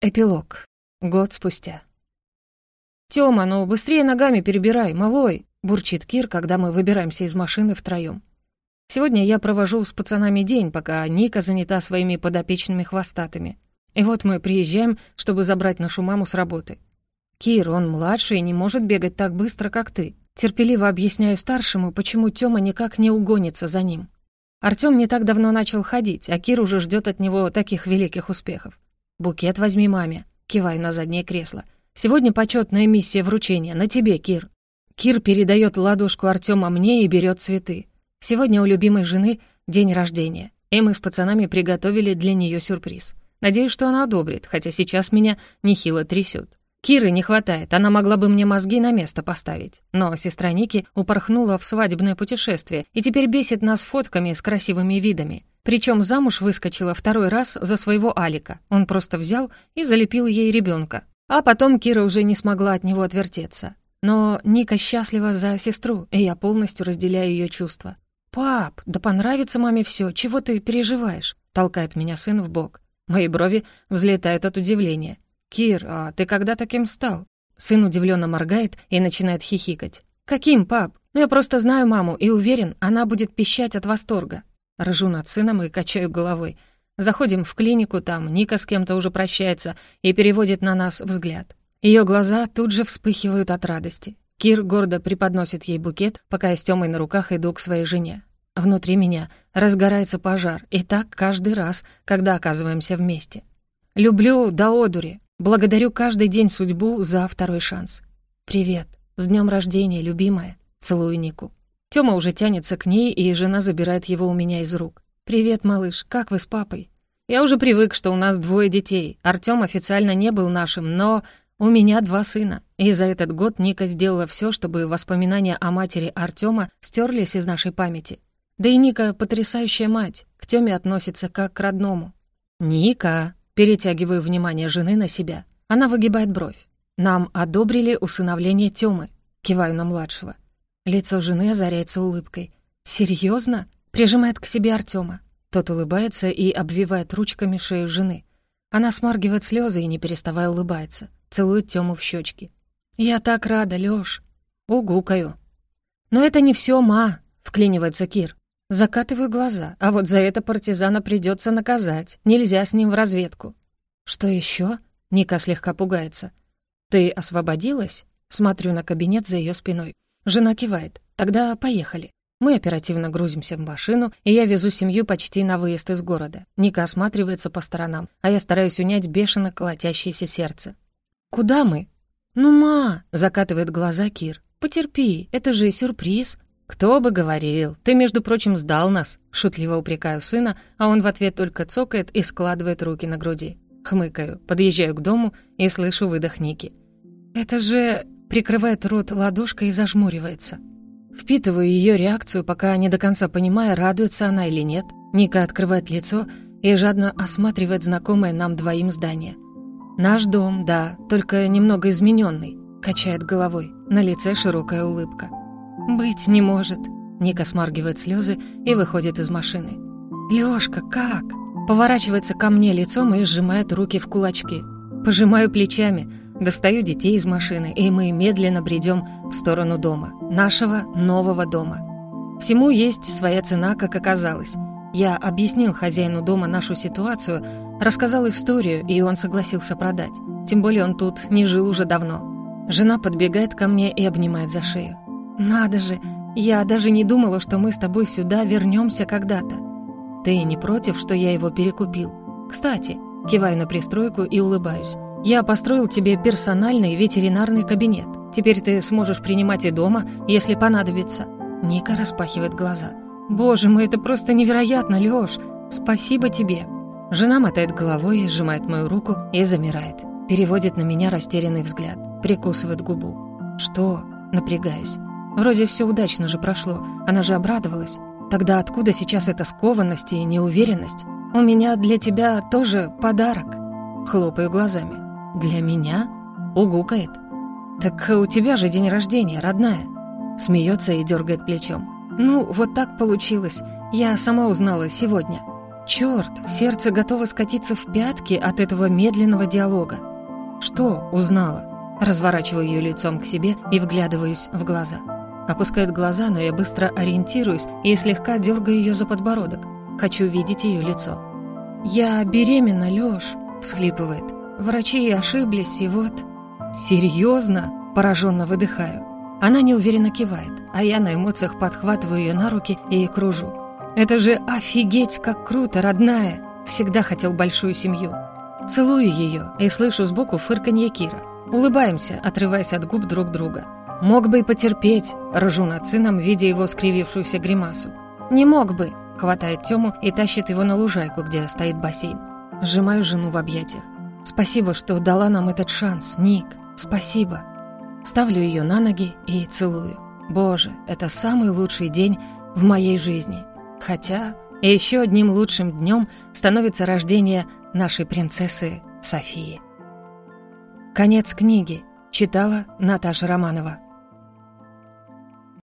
Эпилог. Год спустя. «Тёма, ну быстрее ногами перебирай, малой!» — бурчит Кир, когда мы выбираемся из машины втроём. Сегодня я провожу с пацанами день, пока Ника занята своими подопечными хвостатыми. И вот мы приезжаем, чтобы забрать нашу маму с работы. «Кир, он младший и не может бегать так быстро, как ты». Терпеливо объясняю старшему, почему Тёма никак не угонится за ним. Артём не так давно начал ходить, а Кир уже ждёт от него таких великих успехов. «Букет возьми маме», — киваю на заднее кресло. «Сегодня почетная миссия вручения. На тебе, Кир». Кир передает ладошку Артема мне и берет цветы. Сегодня у любимой жены день рождения, и мы с пацанами приготовили для нее сюрприз. Надеюсь, что она одобрит, хотя сейчас меня нехило трясет. Киры не хватает, она могла бы мне мозги на место поставить. Но сестра Ники упорхнула в свадебное путешествие и теперь бесит нас фотками с красивыми видами. Причем замуж выскочила второй раз за своего Алика. Он просто взял и залепил ей ребенка. А потом Кира уже не смогла от него отвертеться. Но Ника счастлива за сестру, и я полностью разделяю ее чувства. «Пап, да понравится маме все, чего ты переживаешь?» — толкает меня сын в бок. Мои брови взлетают от удивления. «Кир, а ты когда таким стал?» Сын удивленно моргает и начинает хихикать. «Каким, пап? Ну я просто знаю маму и уверен, она будет пищать от восторга. Ржу над сыном и качаю головой. Заходим в клинику, там Ника с кем-то уже прощается и переводит на нас взгляд. Ее глаза тут же вспыхивают от радости. Кир гордо преподносит ей букет, пока я с Тёмой на руках иду к своей жене. Внутри меня разгорается пожар, и так каждый раз, когда оказываемся вместе. Люблю до одури, благодарю каждый день судьбу за второй шанс. «Привет, с днем рождения, любимая!» Целую Нику. Тёма уже тянется к ней, и жена забирает его у меня из рук. «Привет, малыш, как вы с папой?» «Я уже привык, что у нас двое детей. Артём официально не был нашим, но у меня два сына. И за этот год Ника сделала всё, чтобы воспоминания о матери Артёма стерлись из нашей памяти. Да и Ника — потрясающая мать, к Тёме относится как к родному. «Ника!» — перетягиваю внимание жены на себя. Она выгибает бровь. «Нам одобрили усыновление Тёмы», — киваю на младшего. Лицо жены озаряется улыбкой. «Серьезно?» — прижимает к себе Артема. Тот улыбается и обвивает ручками шею жены. Она смаргивает слезы и, не переставая, улыбается. Целует Тему в щечки. «Я так рада, Лёш!» Угукаю. «Но это не все, ма!» — вклинивается Кир. Закатываю глаза, а вот за это партизана придется наказать. Нельзя с ним в разведку. «Что еще? Ника слегка пугается. «Ты освободилась?» Смотрю на кабинет за ее спиной. Жена кивает. «Тогда поехали». Мы оперативно грузимся в машину, и я везу семью почти на выезд из города. Ника осматривается по сторонам, а я стараюсь унять бешено колотящееся сердце. «Куда мы?» «Ну, ма!» — закатывает глаза Кир. «Потерпи, это же сюрприз!» «Кто бы говорил, ты, между прочим, сдал нас!» Шутливо упрекаю сына, а он в ответ только цокает и складывает руки на груди. Хмыкаю, подъезжаю к дому и слышу выдох Ники. «Это же...» прикрывает рот ладошкой и зажмуривается. Впитываю ее реакцию, пока не до конца понимая, радуется она или нет. Ника открывает лицо и жадно осматривает знакомое нам двоим здание. «Наш дом, да, только немного измененный», — качает головой. На лице широкая улыбка. «Быть не может», — Ника смаргивает слезы и выходит из машины. «Лёшка, как?» Поворачивается ко мне лицом и сжимает руки в кулачки. Пожимаю плечами — Достаю детей из машины, и мы медленно бредем в сторону дома. Нашего нового дома. Всему есть своя цена, как оказалось. Я объяснил хозяину дома нашу ситуацию, рассказал историю, и он согласился продать. Тем более он тут не жил уже давно. Жена подбегает ко мне и обнимает за шею. «Надо же! Я даже не думала, что мы с тобой сюда вернемся когда-то. Ты не против, что я его перекупил? Кстати, киваю на пристройку и улыбаюсь. Я построил тебе персональный ветеринарный кабинет. Теперь ты сможешь принимать и дома, если понадобится». Ника распахивает глаза. «Боже мой, это просто невероятно, Лёш! Спасибо тебе!» Жена мотает головой, сжимает мою руку и замирает. Переводит на меня растерянный взгляд, прикусывает губу. «Что?» Напрягаюсь. Вроде все удачно же прошло, она же обрадовалась. Тогда откуда сейчас эта скованность и неуверенность? У меня для тебя тоже подарок. Хлопаю глазами. «Для меня?» — угукает. «Так у тебя же день рождения, родная!» Смеется и дергает плечом. «Ну, вот так получилось. Я сама узнала сегодня». Черт, сердце готово скатиться в пятки от этого медленного диалога. Что узнала? Разворачиваю ее лицом к себе и вглядываюсь в глаза. Опускает глаза, но я быстро ориентируюсь и слегка дергаю ее за подбородок. Хочу видеть ее лицо. «Я беременна, Лёш», — всхлипывает. «Врачи ошиблись, и вот...» «Серьезно?» — пораженно выдыхаю. Она неуверенно кивает, а я на эмоциях подхватываю ее на руки и кружу. «Это же офигеть, как круто, родная!» Всегда хотел большую семью. Целую ее и слышу сбоку фырканье Кира. Улыбаемся, отрываясь от губ друг друга. «Мог бы и потерпеть», — ржу над сыном, видя его скривившуюся гримасу. «Не мог бы», — хватает Тему и тащит его на лужайку, где стоит бассейн. Сжимаю жену в объятиях. «Спасибо, что дала нам этот шанс, Ник. Спасибо». Ставлю ее на ноги и целую. Боже, это самый лучший день в моей жизни. Хотя еще одним лучшим днем становится рождение нашей принцессы Софии. Конец книги. Читала Наташа Романова.